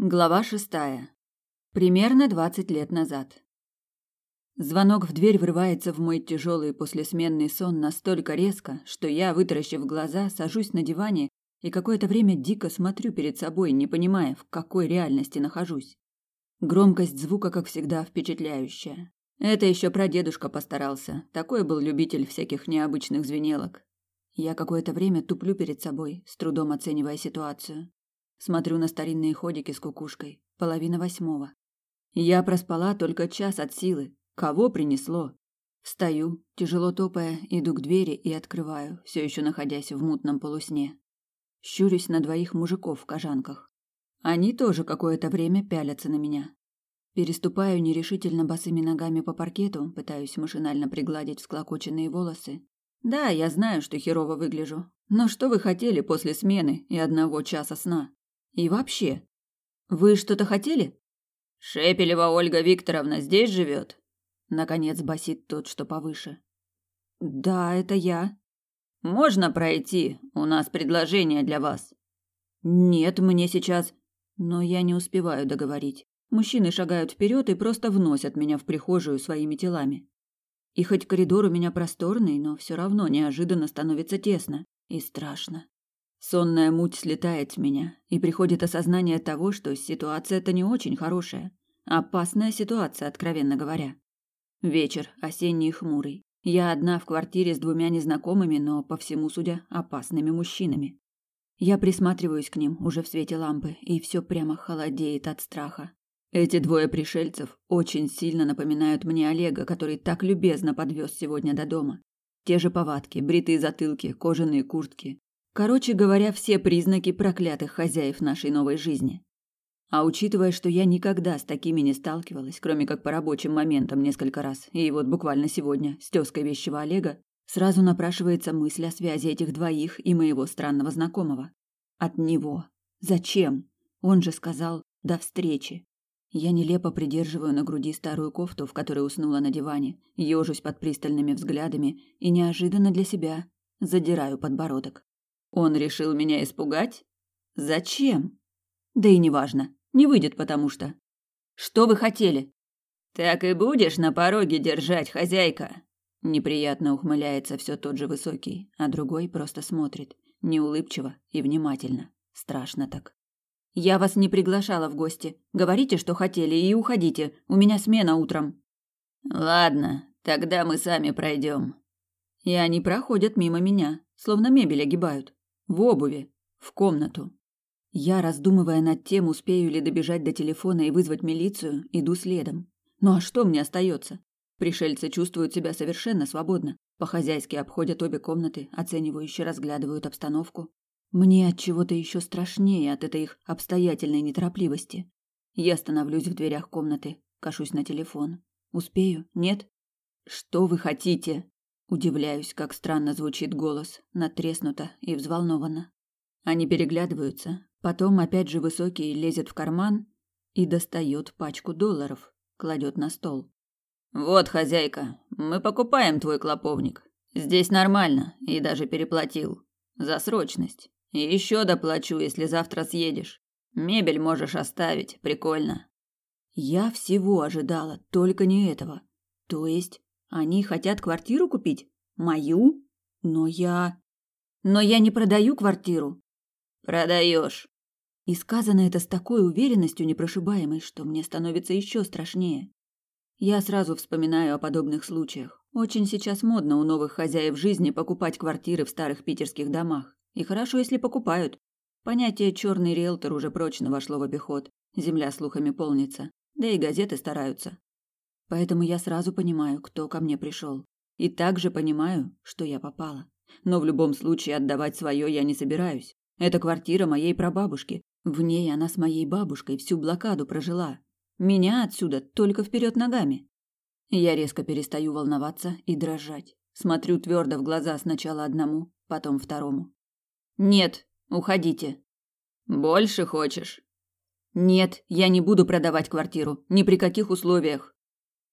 Глава шестая. Примерно двадцать лет назад. Звонок в дверь врывается в мой тяжелый послесменный сон настолько резко, что я, вытаращив глаза, сажусь на диване и какое-то время дико смотрю перед собой, не понимая, в какой реальности нахожусь. Громкость звука, как всегда, впечатляющая. Это еще прадедушка постарался. Такой был любитель всяких необычных звенелок. Я какое-то время туплю перед собой, с трудом оценивая ситуацию. Смотрю на старинные ходики с кукушкой. Половина восьмого. Я проспала только час от силы. Кого принесло? Встаю, тяжело топая, иду к двери и открываю, все еще находясь в мутном полусне. Щурюсь на двоих мужиков в кожанках. Они тоже какое-то время пялятся на меня. Переступаю нерешительно босыми ногами по паркету, пытаюсь машинально пригладить всклокоченные волосы. Да, я знаю, что херово выгляжу. Но что вы хотели после смены и одного часа сна? И вообще, вы что-то хотели? Шепелева Ольга Викторовна здесь живет? Наконец басит тот, что повыше. Да, это я. Можно пройти? У нас предложение для вас. Нет, мне сейчас... Но я не успеваю договорить. Мужчины шагают вперед и просто вносят меня в прихожую своими телами. И хоть коридор у меня просторный, но все равно неожиданно становится тесно и страшно. Сонная муть слетает с меня, и приходит осознание того, что ситуация-то не очень хорошая. Опасная ситуация, откровенно говоря. Вечер, осенний хмурый. Я одна в квартире с двумя незнакомыми, но, по всему судя, опасными мужчинами. Я присматриваюсь к ним уже в свете лампы, и все прямо холодеет от страха. Эти двое пришельцев очень сильно напоминают мне Олега, который так любезно подвез сегодня до дома. Те же повадки, бритые затылки, кожаные куртки, Короче говоря, все признаки проклятых хозяев нашей новой жизни. А учитывая, что я никогда с такими не сталкивалась, кроме как по рабочим моментам несколько раз, и вот буквально сегодня с тёзкой вещего Олега, сразу напрашивается мысль о связи этих двоих и моего странного знакомого. От него. Зачем? Он же сказал «до встречи». Я нелепо придерживаю на груди старую кофту, в которой уснула на диване, ёжусь под пристальными взглядами и неожиданно для себя задираю подбородок. Он решил меня испугать? Зачем? Да и неважно. Не выйдет, потому что. Что вы хотели? Так и будешь на пороге держать, хозяйка. Неприятно ухмыляется все тот же высокий, а другой просто смотрит, неулыбчиво и внимательно. Страшно так. Я вас не приглашала в гости. Говорите, что хотели, и уходите. У меня смена утром. Ладно, тогда мы сами пройдем. И они проходят мимо меня, словно мебель огибают. В обуви. В комнату. Я, раздумывая над тем, успею ли добежать до телефона и вызвать милицию, иду следом. Ну а что мне остается? Пришельцы чувствуют себя совершенно свободно. По-хозяйски обходят обе комнаты, оценивающе разглядывают обстановку. Мне от чего-то еще страшнее от этой их обстоятельной неторопливости. Я становлюсь в дверях комнаты, кашусь на телефон. Успею? Нет? Что вы хотите? Удивляюсь, как странно звучит голос, натреснуто и взволнованно. Они переглядываются, потом опять же высокий лезет в карман и достает пачку долларов, кладет на стол. Вот, хозяйка, мы покупаем твой клоповник. Здесь нормально, и даже переплатил. За срочность. И еще доплачу, если завтра съедешь. Мебель можешь оставить, прикольно. Я всего ожидала, только не этого. То есть они хотят квартиру купить? Мою? Но я... Но я не продаю квартиру. Продаешь. И сказано это с такой уверенностью непрошибаемой, что мне становится еще страшнее. Я сразу вспоминаю о подобных случаях. Очень сейчас модно у новых хозяев жизни покупать квартиры в старых питерских домах. И хорошо, если покупают. Понятие «черный риэлтор» уже прочно вошло в обиход. Земля слухами полнится. Да и газеты стараются. Поэтому я сразу понимаю, кто ко мне пришел. И также понимаю, что я попала. Но в любом случае отдавать свое я не собираюсь. Это квартира моей прабабушки. В ней она с моей бабушкой всю блокаду прожила. Меня отсюда только вперед ногами. Я резко перестаю волноваться и дрожать. Смотрю твердо в глаза сначала одному, потом второму. Нет, уходите. Больше хочешь? Нет, я не буду продавать квартиру, ни при каких условиях.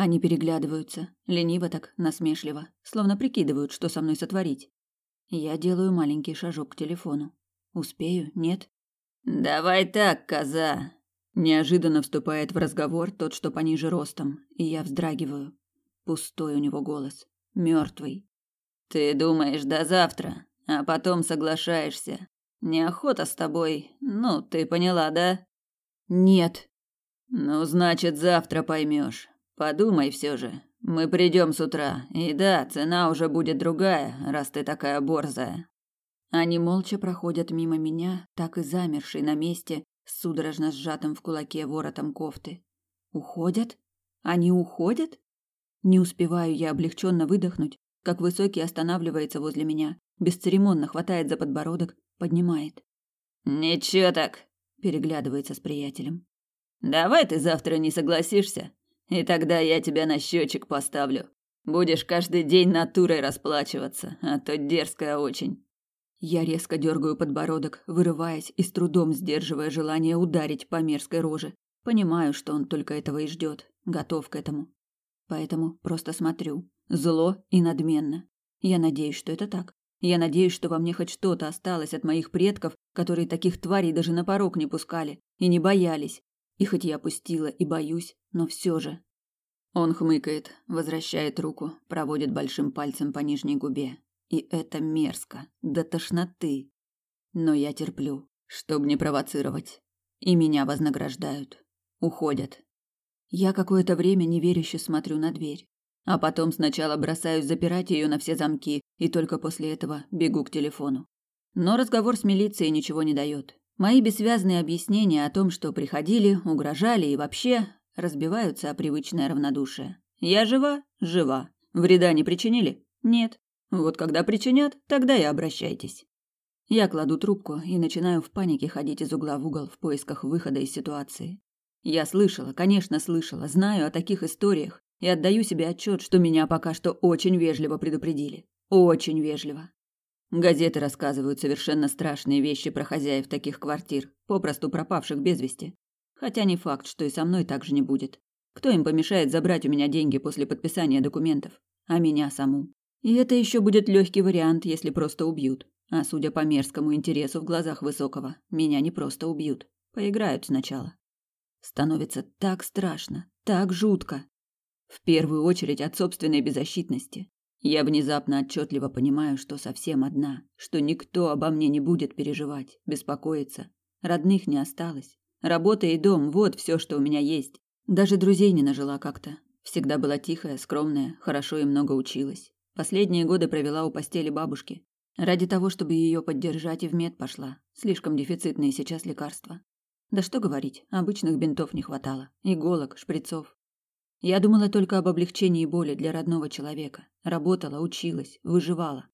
Они переглядываются, лениво так, насмешливо, словно прикидывают, что со мной сотворить. Я делаю маленький шажок к телефону. Успею, нет? Давай так, коза. Неожиданно вступает в разговор тот, что пониже ростом, и я вздрагиваю. Пустой у него голос, мертвый. Ты думаешь до завтра, а потом соглашаешься. Неохота с тобой, ну, ты поняла, да? Нет. Ну, значит, завтра поймешь. Подумай все же. Мы придем с утра, и да, цена уже будет другая, раз ты такая борзая. Они молча проходят мимо меня, так и замершие на месте, с судорожно сжатым в кулаке воротом кофты. Уходят? Они уходят? Не успеваю я облегченно выдохнуть, как высокий останавливается возле меня, бесцеремонно хватает за подбородок, поднимает. «Ничего так», — переглядывается с приятелем. «Давай ты завтра не согласишься, и тогда я тебя на счетчик поставлю. Будешь каждый день натурой расплачиваться, а то дерзкая очень». Я резко дергаю подбородок, вырываясь и с трудом сдерживая желание ударить по мерзкой роже. Понимаю, что он только этого и ждет, готов к этому. Поэтому просто смотрю, зло и надменно. Я надеюсь, что это так. Я надеюсь, что во мне хоть что-то осталось от моих предков, которые таких тварей даже на порог не пускали и не боялись. И хоть я опустила и боюсь, но все же. Он хмыкает, возвращает руку, проводит большим пальцем по нижней губе, и это мерзко, до тошноты. Но я терплю, чтобы не провоцировать. И меня вознаграждают. Уходят. Я какое-то время неверяще смотрю на дверь. А потом сначала бросаюсь запирать ее на все замки, и только после этого бегу к телефону. Но разговор с милицией ничего не дает. Мои бессвязные объяснения о том, что приходили, угрожали и вообще разбиваются о привычное равнодушие. Я жива? Жива. Вреда не причинили? Нет. Вот когда причинят, тогда и обращайтесь. Я кладу трубку и начинаю в панике ходить из угла в угол в поисках выхода из ситуации. Я слышала, конечно, слышала, знаю о таких историях и отдаю себе отчет, что меня пока что очень вежливо предупредили. Очень вежливо. Газеты рассказывают совершенно страшные вещи про хозяев таких квартир, попросту пропавших без вести. Хотя не факт, что и со мной так же не будет. Кто им помешает забрать у меня деньги после подписания документов? А меня саму. И это еще будет легкий вариант, если просто убьют. А судя по мерзкому интересу в глазах Высокого, меня не просто убьют. Поиграют сначала. Становится так страшно, так жутко. В первую очередь от собственной беззащитности. Я внезапно отчетливо понимаю, что совсем одна, что никто обо мне не будет переживать, беспокоиться. Родных не осталось. Работа и дом – вот все, что у меня есть. Даже друзей не нажила как-то. Всегда была тихая, скромная, хорошо и много училась. Последние годы провела у постели бабушки. Ради того, чтобы ее поддержать и в мед пошла. Слишком дефицитные сейчас лекарства. Да что говорить, обычных бинтов не хватало. Иголок, шприцов. Я думала только об облегчении боли для родного человека. Работала, училась, выживала.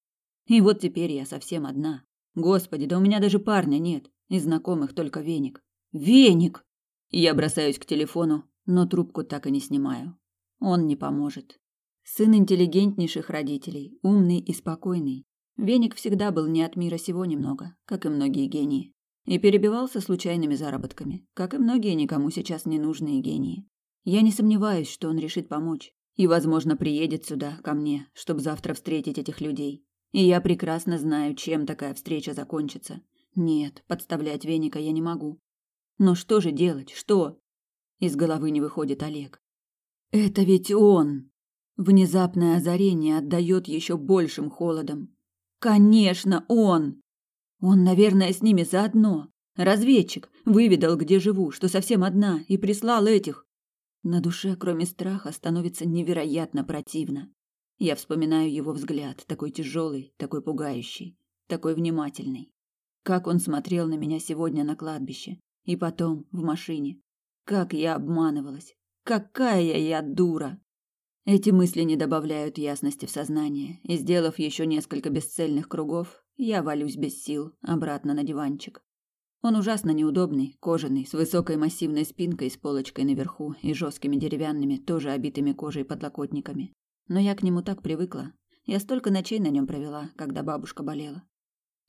И вот теперь я совсем одна. Господи, да у меня даже парня нет. Из знакомых только веник. Веник! Я бросаюсь к телефону, но трубку так и не снимаю. Он не поможет. Сын интеллигентнейших родителей, умный и спокойный. Веник всегда был не от мира сего немного, как и многие гении. И перебивался случайными заработками, как и многие никому сейчас не нужные гении. Я не сомневаюсь, что он решит помочь. И, возможно, приедет сюда, ко мне, чтобы завтра встретить этих людей. И я прекрасно знаю, чем такая встреча закончится. Нет, подставлять веника я не могу. Но что же делать? Что? Из головы не выходит Олег. Это ведь он! Внезапное озарение отдает еще большим холодом. Конечно, он! Он, наверное, с ними заодно. Разведчик выведал, где живу, что совсем одна, и прислал этих. На душе, кроме страха, становится невероятно противно. Я вспоминаю его взгляд, такой тяжелый, такой пугающий, такой внимательный. Как он смотрел на меня сегодня на кладбище, и потом в машине. Как я обманывалась. Какая я дура! Эти мысли не добавляют ясности в сознание, и, сделав еще несколько бесцельных кругов, я валюсь без сил обратно на диванчик. Он ужасно неудобный, кожаный, с высокой массивной спинкой с полочкой наверху и жесткими деревянными, тоже обитыми кожей подлокотниками. Но я к нему так привыкла. Я столько ночей на нем провела, когда бабушка болела.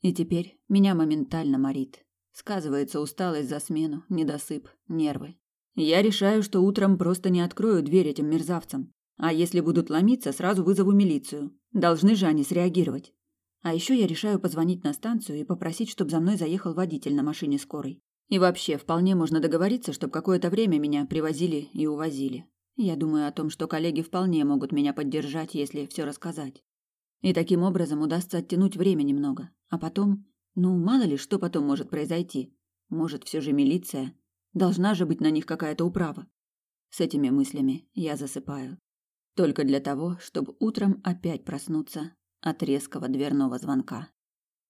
И теперь меня моментально морит. Сказывается усталость за смену, недосып, нервы. Я решаю, что утром просто не открою дверь этим мерзавцам. А если будут ломиться, сразу вызову милицию. Должны же они среагировать. А еще я решаю позвонить на станцию и попросить, чтобы за мной заехал водитель на машине скорой. И вообще, вполне можно договориться, чтобы какое-то время меня привозили и увозили. Я думаю о том, что коллеги вполне могут меня поддержать, если все рассказать. И таким образом удастся оттянуть время немного. А потом, ну, мало ли, что потом может произойти. Может, все же милиция? Должна же быть на них какая-то управа. С этими мыслями я засыпаю. Только для того, чтобы утром опять проснуться от резкого дверного звонка.